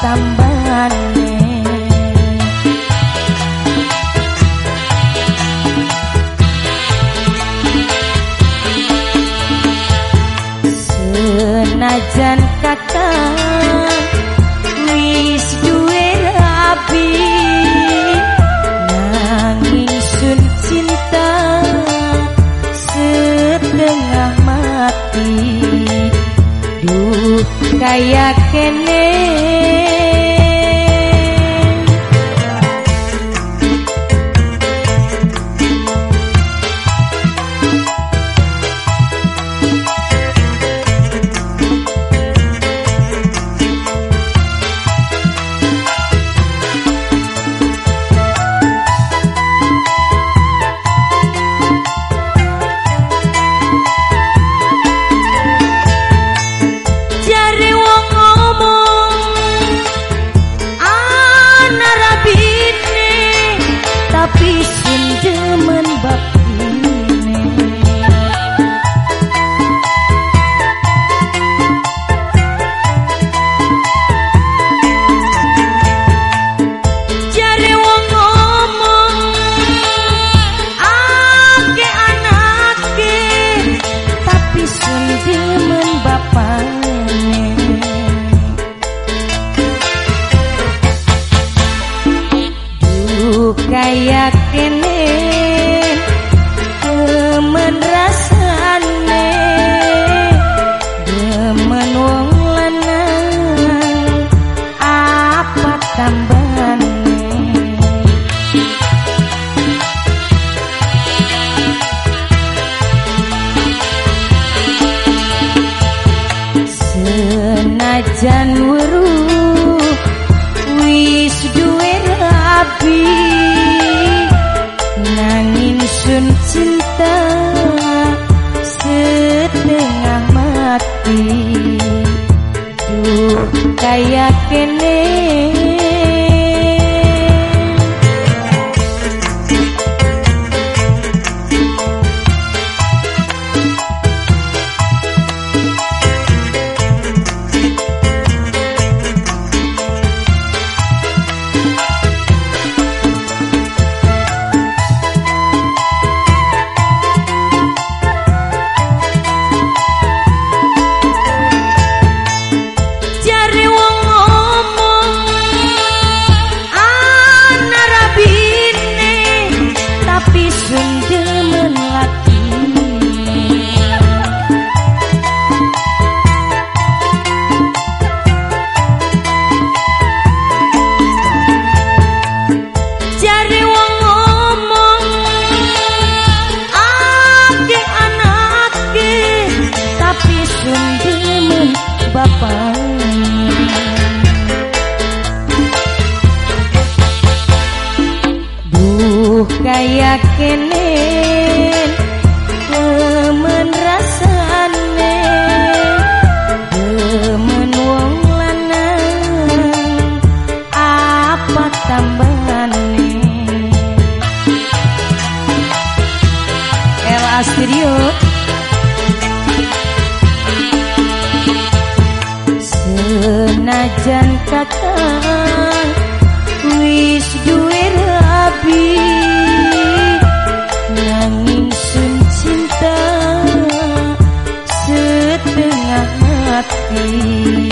tambah. kaya kene. Kayak kene demen rasane demen wong lanang apa tambane senajan 你。Kene Demen rasane Demen wong lanang Apa tambahane? El Astirio Senajan kakak wis duwe hati